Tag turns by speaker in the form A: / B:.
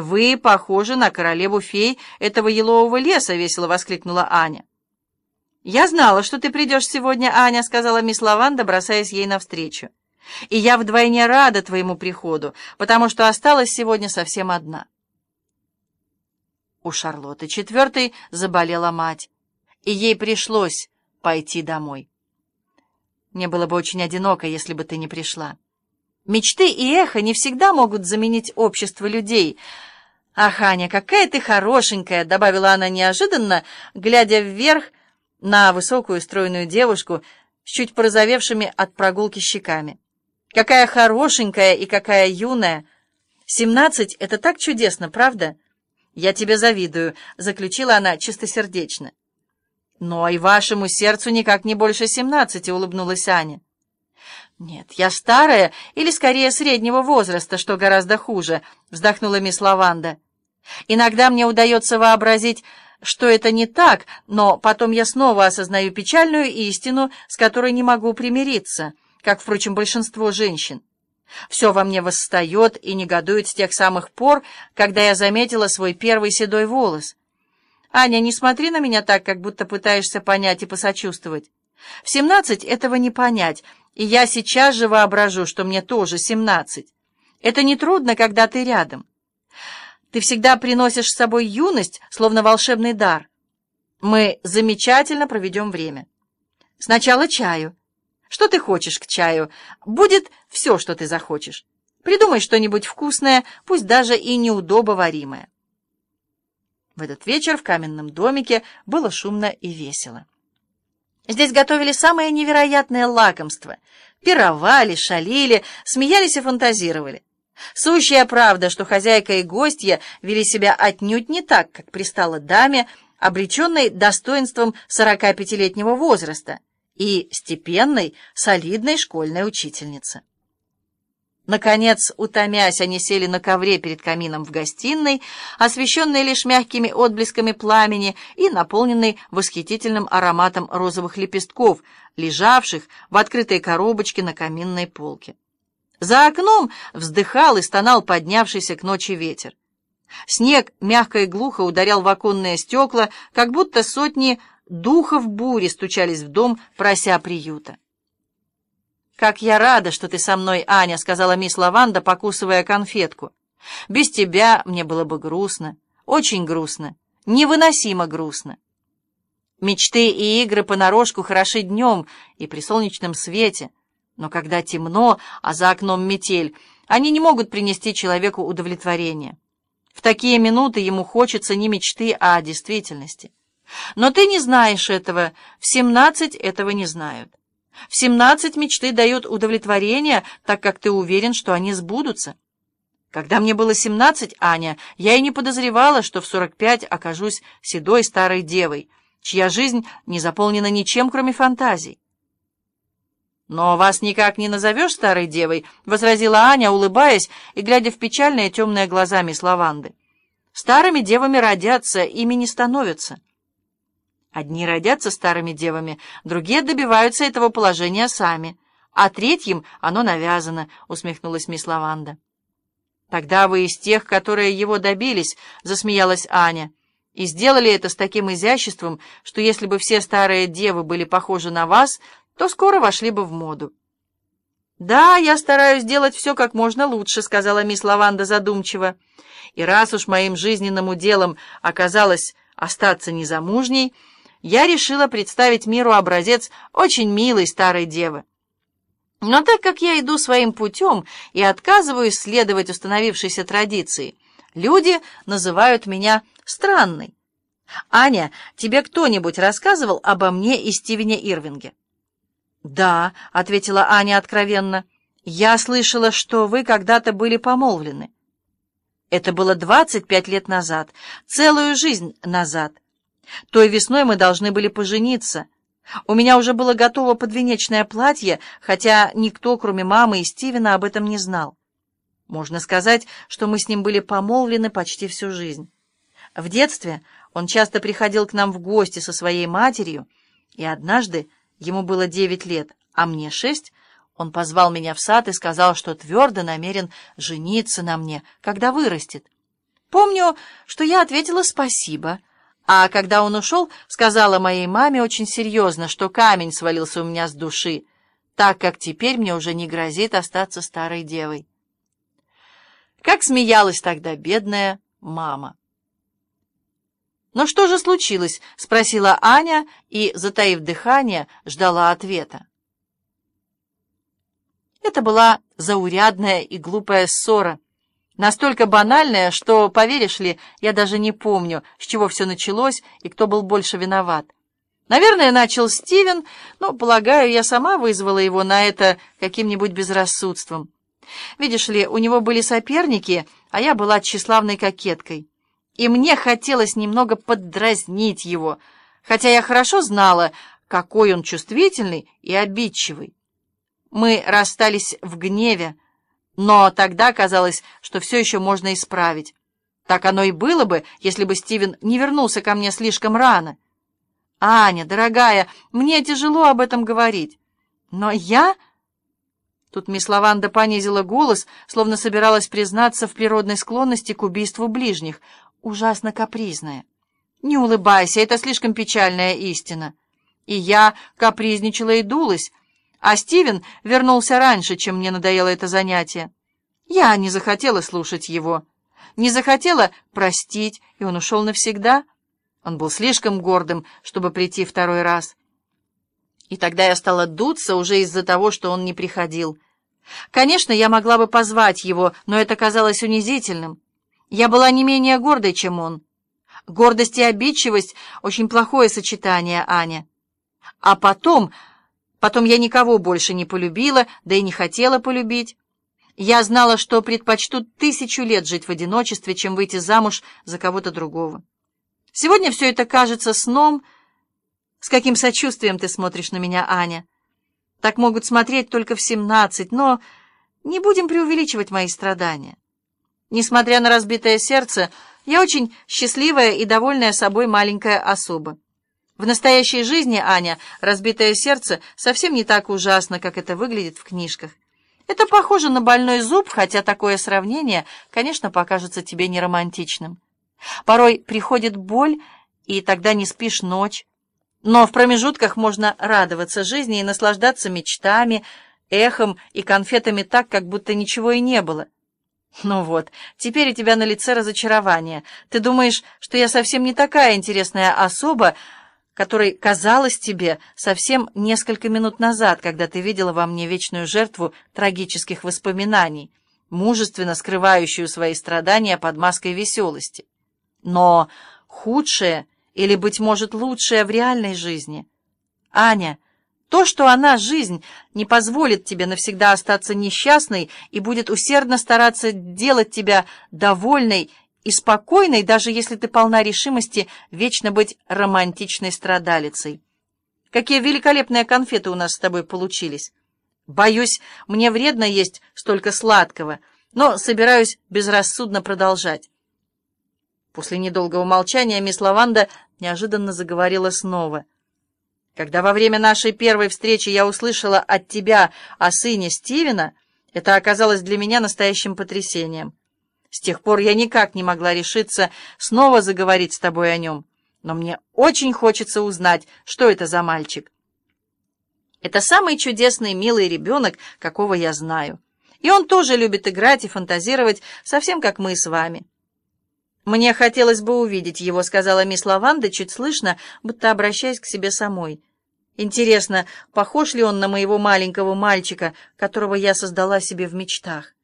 A: «Вы похожи на королеву-фей этого елового леса!» — весело воскликнула Аня. «Я знала, что ты придешь сегодня, Аня», — сказала мисс Лаванда, бросаясь ей навстречу. «И я вдвойне рада твоему приходу, потому что осталась сегодня совсем одна». У Шарлотты четвертой заболела мать, и ей пришлось пойти домой. Мне было бы очень одиноко, если бы ты не пришла. Мечты и эхо не всегда могут заменить общество людей. «Ах, Аня, какая ты хорошенькая!» — добавила она неожиданно, глядя вверх на высокую стройную девушку с чуть порозовевшими от прогулки щеками. «Какая хорошенькая и какая юная! Семнадцать — это так чудесно, правда?» «Я тебе завидую», — заключила она чистосердечно. «Но и вашему сердцу никак не больше семнадцати», — улыбнулась Аня. «Нет, я старая или, скорее, среднего возраста, что гораздо хуже», — вздохнула мисс Лаванда. «Иногда мне удается вообразить, что это не так, но потом я снова осознаю печальную истину, с которой не могу примириться, как, впрочем, большинство женщин. Все во мне восстает и негодует с тех самых пор, когда я заметила свой первый седой волос. Аня, не смотри на меня так, как будто пытаешься понять и посочувствовать. В семнадцать этого не понять, и я сейчас же воображу, что мне тоже семнадцать. Это нетрудно, когда ты рядом. Ты всегда приносишь с собой юность, словно волшебный дар. Мы замечательно проведем время. Сначала чаю. Что ты хочешь к чаю? Будет все, что ты захочешь. Придумай что-нибудь вкусное, пусть даже и неудобоваримое. В этот вечер в каменном домике было шумно и весело. Здесь готовили самые невероятные лакомства. Пировали, шалили, смеялись и фантазировали. Сущая правда, что хозяйка и гостья вели себя отнюдь не так, как пристало даме, обреченной достоинством 45-летнего возраста и степенной, солидной школьной учительницы. Наконец, утомясь, они сели на ковре перед камином в гостиной, освещенной лишь мягкими отблесками пламени и наполненной восхитительным ароматом розовых лепестков, лежавших в открытой коробочке на каминной полке. За окном вздыхал и стонал поднявшийся к ночи ветер. Снег мягко и глухо ударял в оконные стекла, как будто сотни духов бури стучались в дом, прося приюта. «Как я рада, что ты со мной, Аня», — сказала мисс Лаванда, покусывая конфетку. «Без тебя мне было бы грустно, очень грустно, невыносимо грустно». Мечты и игры понарошку хороши днем и при солнечном свете, но когда темно, а за окном метель, они не могут принести человеку удовлетворения. В такие минуты ему хочется не мечты, а действительности. Но ты не знаешь этого, в семнадцать этого не знают. В семнадцать мечты дают удовлетворение, так как ты уверен, что они сбудутся. Когда мне было семнадцать, Аня, я и не подозревала, что в сорок пять окажусь седой старой девой, чья жизнь не заполнена ничем, кроме фантазий. «Но вас никак не назовешь старой девой», — возразила Аня, улыбаясь и глядя в печальные темные глаза мисс Лаванды. «Старыми девами родятся, ими не становятся». Одни родятся старыми девами, другие добиваются этого положения сами, а третьим оно навязано, — усмехнулась мисс Лаванда. «Тогда вы из тех, которые его добились», — засмеялась Аня, «и сделали это с таким изяществом, что если бы все старые девы были похожи на вас, то скоро вошли бы в моду». «Да, я стараюсь делать все как можно лучше», — сказала мисс Лаванда задумчиво. «И раз уж моим жизненным уделом оказалось остаться незамужней, — я решила представить миру образец очень милой старой девы. Но так как я иду своим путем и отказываюсь следовать установившейся традиции, люди называют меня странной. «Аня, тебе кто-нибудь рассказывал обо мне и Стивене Ирвинге?» «Да», — ответила Аня откровенно, — «я слышала, что вы когда-то были помолвлены». «Это было двадцать пять лет назад, целую жизнь назад». Той весной мы должны были пожениться. У меня уже было готово подвенечное платье, хотя никто, кроме мамы и Стивена, об этом не знал. Можно сказать, что мы с ним были помолвлены почти всю жизнь. В детстве он часто приходил к нам в гости со своей матерью, и однажды, ему было девять лет, а мне шесть, он позвал меня в сад и сказал, что твердо намерен жениться на мне, когда вырастет. Помню, что я ответила «спасибо», а когда он ушел, сказала моей маме очень серьезно, что камень свалился у меня с души, так как теперь мне уже не грозит остаться старой девой. Как смеялась тогда бедная мама. «Но что же случилось?» — спросила Аня и, затаив дыхание, ждала ответа. Это была заурядная и глупая ссора, настолько банальная, что, поверишь ли, я даже не помню, с чего все началось и кто был больше виноват. Наверное, начал Стивен, но, полагаю, я сама вызвала его на это каким-нибудь безрассудством. Видишь ли, у него были соперники, а я была тщеславной кокеткой. И мне хотелось немного поддразнить его, хотя я хорошо знала, какой он чувствительный и обидчивый. Мы расстались в гневе, но тогда казалось, что все еще можно исправить. Так оно и было бы, если бы Стивен не вернулся ко мне слишком рано. «Аня, дорогая, мне тяжело об этом говорить, но я...» Тут мисс Лаванда понизила голос, словно собиралась признаться в природной склонности к убийству ближних. Ужасно капризная. Не улыбайся, это слишком печальная истина. И я капризничала и дулась, а Стивен вернулся раньше, чем мне надоело это занятие. Я не захотела слушать его, не захотела простить, и он ушел навсегда. Он был слишком гордым, чтобы прийти второй раз. И тогда я стала дуться уже из-за того, что он не приходил. Конечно, я могла бы позвать его, но это казалось унизительным. Я была не менее гордой, чем он. Гордость и обидчивость — очень плохое сочетание, Аня. А потом... Потом я никого больше не полюбила, да и не хотела полюбить. Я знала, что предпочту тысячу лет жить в одиночестве, чем выйти замуж за кого-то другого. Сегодня все это кажется сном, — с каким сочувствием ты смотришь на меня, Аня. Так могут смотреть только в семнадцать, но не будем преувеличивать мои страдания. Несмотря на разбитое сердце, я очень счастливая и довольная собой маленькая особа. В настоящей жизни, Аня, разбитое сердце совсем не так ужасно, как это выглядит в книжках. Это похоже на больной зуб, хотя такое сравнение, конечно, покажется тебе неромантичным. Порой приходит боль, и тогда не спишь ночь, но в промежутках можно радоваться жизни и наслаждаться мечтами, эхом и конфетами так, как будто ничего и не было. Ну вот, теперь у тебя на лице разочарование. Ты думаешь, что я совсем не такая интересная особа, которой казалась тебе совсем несколько минут назад, когда ты видела во мне вечную жертву трагических воспоминаний, мужественно скрывающую свои страдания под маской веселости. Но худшее — или, быть может, лучшее в реальной жизни. Аня, то, что она, жизнь, не позволит тебе навсегда остаться несчастной и будет усердно стараться делать тебя довольной и спокойной, даже если ты полна решимости вечно быть романтичной страдалицей. Какие великолепные конфеты у нас с тобой получились. Боюсь, мне вредно есть столько сладкого, но собираюсь безрассудно продолжать. После недолгого молчания мисс Лаванда неожиданно заговорила снова. «Когда во время нашей первой встречи я услышала от тебя о сыне Стивена, это оказалось для меня настоящим потрясением. С тех пор я никак не могла решиться снова заговорить с тобой о нем, но мне очень хочется узнать, что это за мальчик. Это самый чудесный, милый ребенок, какого я знаю. И он тоже любит играть и фантазировать, совсем как мы с вами». «Мне хотелось бы увидеть его», — сказала мисс Лаванда, чуть слышно, будто обращаясь к себе самой. «Интересно, похож ли он на моего маленького мальчика, которого я создала себе в мечтах?»